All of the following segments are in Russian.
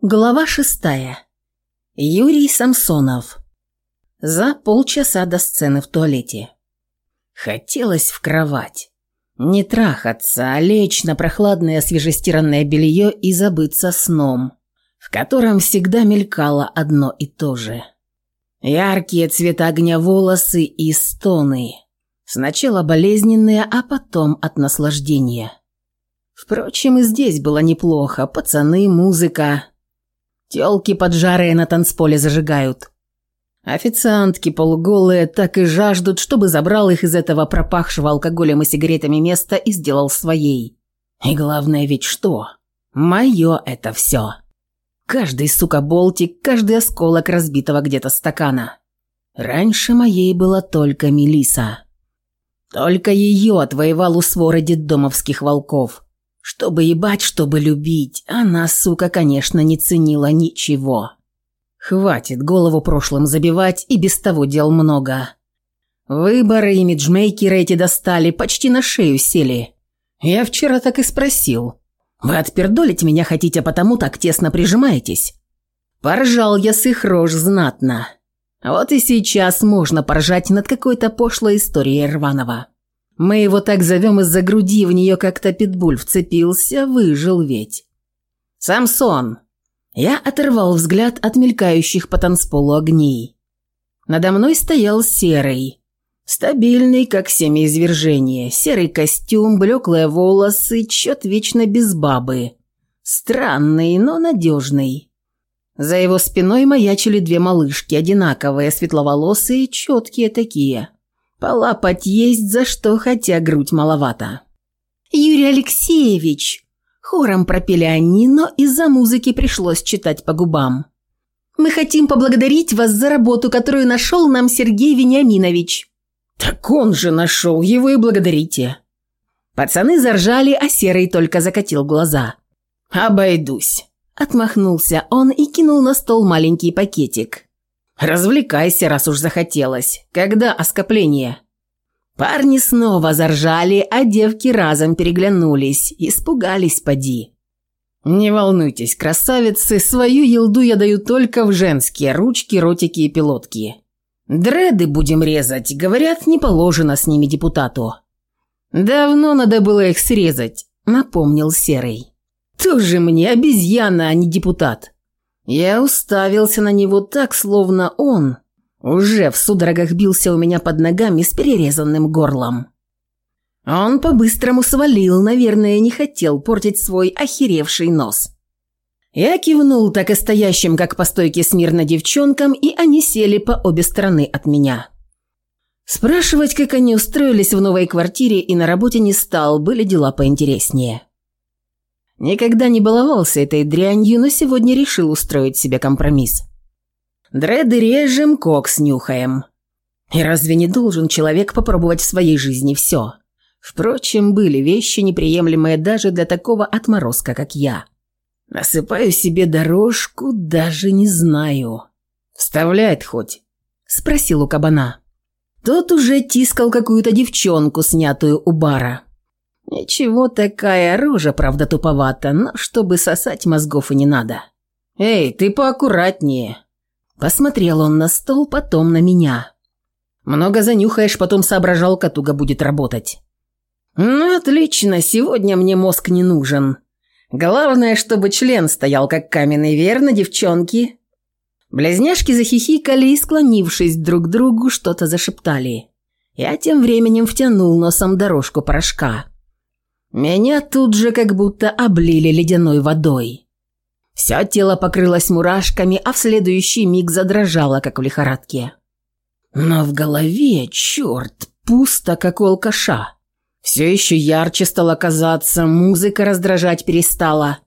Глава шестая. Юрий Самсонов. За полчаса до сцены в туалете. Хотелось в кровать. Не трахаться, а лечь на прохладное свежестиранное белье и забыться сном, в котором всегда мелькало одно и то же. Яркие цвета огня волосы и стоны. Сначала болезненные, а потом от наслаждения. Впрочем, и здесь было неплохо. Пацаны, музыка, Телки поджарые на танцполе зажигают. Официантки полуголые так и жаждут, чтобы забрал их из этого пропахшего алкоголем и сигаретами места и сделал своей. И главное ведь что? Мое это все. Каждый, сука, болтик, каждый осколок разбитого где-то стакана. Раньше моей была только Мелиса. Только ее отвоевал у своры домовских волков. Чтобы ебать, чтобы любить, а она, сука, конечно, не ценила ничего. Хватит голову прошлым забивать, и без того дел много. Выборы и имиджмейкеры эти достали, почти на шею сели. Я вчера так и спросил. Вы отпердолить меня хотите, а потому так тесно прижимаетесь? Поржал я с их рож знатно. Вот и сейчас можно поржать над какой-то пошлой историей Рванова. Мы его так зовем из-за груди, в нее как-то питбуль вцепился, выжил ведь. «Самсон!» Я оторвал взгляд от мелькающих по танцполу огней. Надо мной стоял серый. Стабильный, как семяизвержение. Серый костюм, блеклые волосы, чет вечно без бабы. Странный, но надежный. За его спиной маячили две малышки, одинаковые, светловолосые, четкие такие. Полапать есть за что, хотя грудь маловато. «Юрий Алексеевич!» Хором пропели они, но из-за музыки пришлось читать по губам. «Мы хотим поблагодарить вас за работу, которую нашел нам Сергей Вениаминович». «Так он же нашел, его и благодарите». Пацаны заржали, а Серый только закатил глаза. «Обойдусь», – отмахнулся он и кинул на стол маленький пакетик. «Развлекайся, раз уж захотелось. Когда оскопление?» Парни снова заржали, а девки разом переглянулись. Испугались, поди. «Не волнуйтесь, красавицы, свою елду я даю только в женские ручки, ротики и пилотки. Дреды будем резать, говорят, не положено с ними депутату». «Давно надо было их срезать», — напомнил Серый. «Тоже мне обезьяна, а не депутат». Я уставился на него так, словно он уже в судорогах бился у меня под ногами с перерезанным горлом. Он по-быстрому свалил, наверное, не хотел портить свой охеревший нос. Я кивнул так и стоящим, как по стойке смирно девчонкам, и они сели по обе стороны от меня. Спрашивать, как они устроились в новой квартире и на работе не стал, были дела поинтереснее. Никогда не баловался этой дрянью, но сегодня решил устроить себе компромисс. Дреды режем, кокс нюхаем. И разве не должен человек попробовать в своей жизни все? Впрочем, были вещи, неприемлемые даже для такого отморозка, как я. Насыпаю себе дорожку, даже не знаю. «Вставляет хоть?» – спросил у кабана. Тот уже тискал какую-то девчонку, снятую у бара. «Ничего такая рожа, правда, туповата, но чтобы сосать мозгов и не надо». «Эй, ты поаккуратнее!» Посмотрел он на стол, потом на меня. «Много занюхаешь, потом соображалка туго будет работать». «Ну, отлично, сегодня мне мозг не нужен. Главное, чтобы член стоял как каменный, верно, девчонки?» Близняшки захихикали и, склонившись друг к другу, что-то зашептали. Я тем временем втянул носом дорожку порошка. Меня тут же как будто облили ледяной водой. Вся тело покрылось мурашками, а в следующий миг задрожало, как в лихорадке. Но в голове, черт, пусто, как у алкаша. Все еще ярче стало казаться, музыка раздражать перестала.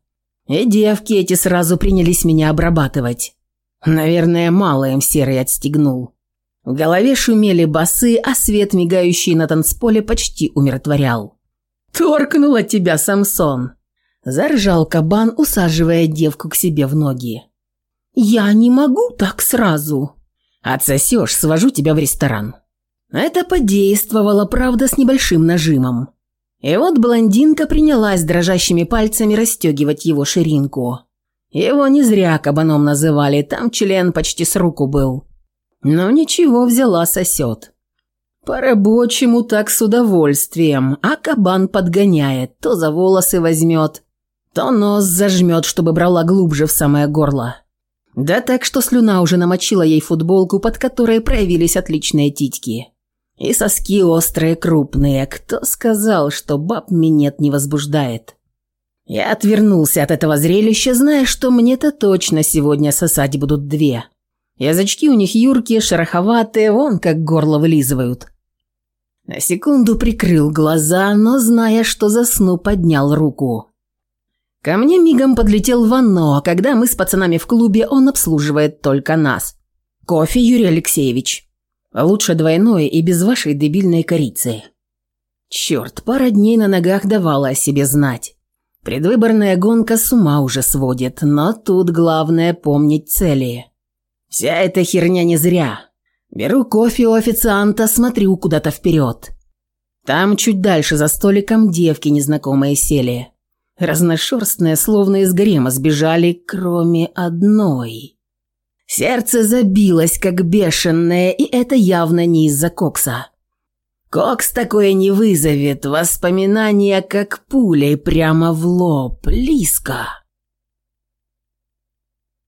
И девки эти сразу принялись меня обрабатывать. Наверное, мало им серый отстегнул. В голове шумели басы, а свет, мигающий на танцполе, почти умиротворял. Торкнула тебя, Самсон!» Заржал кабан, усаживая девку к себе в ноги. «Я не могу так сразу!» «Отсосешь, свожу тебя в ресторан!» Это подействовало, правда, с небольшим нажимом. И вот блондинка принялась дрожащими пальцами расстегивать его ширинку. Его не зря кабаном называли, там член почти с руку был. Но ничего, взяла сосет. По-рабочему так с удовольствием, а кабан подгоняет, то за волосы возьмет, то нос зажмет, чтобы брала глубже в самое горло. Да так, что слюна уже намочила ей футболку, под которой проявились отличные титьки. И соски острые, крупные. Кто сказал, что баб минет не возбуждает? Я отвернулся от этого зрелища, зная, что мне-то точно сегодня сосать будут две. Язычки у них юркие, шероховатые, вон как горло вылизывают. На секунду прикрыл глаза, но, зная, что засну, поднял руку. Ко мне мигом подлетел Ванно, а когда мы с пацанами в клубе, он обслуживает только нас. «Кофе, Юрий Алексеевич. Лучше двойное и без вашей дебильной корицы». Черт, пара дней на ногах давала о себе знать. Предвыборная гонка с ума уже сводит, но тут главное помнить цели. Вся эта херня не зря. Беру кофе у официанта, смотрю куда-то вперед. Там чуть дальше за столиком девки незнакомые сели. Разношерстные, словно из гарема, сбежали, кроме одной. Сердце забилось, как бешеное, и это явно не из-за кокса. Кокс такое не вызовет, воспоминания как пулей прямо в лоб, близко.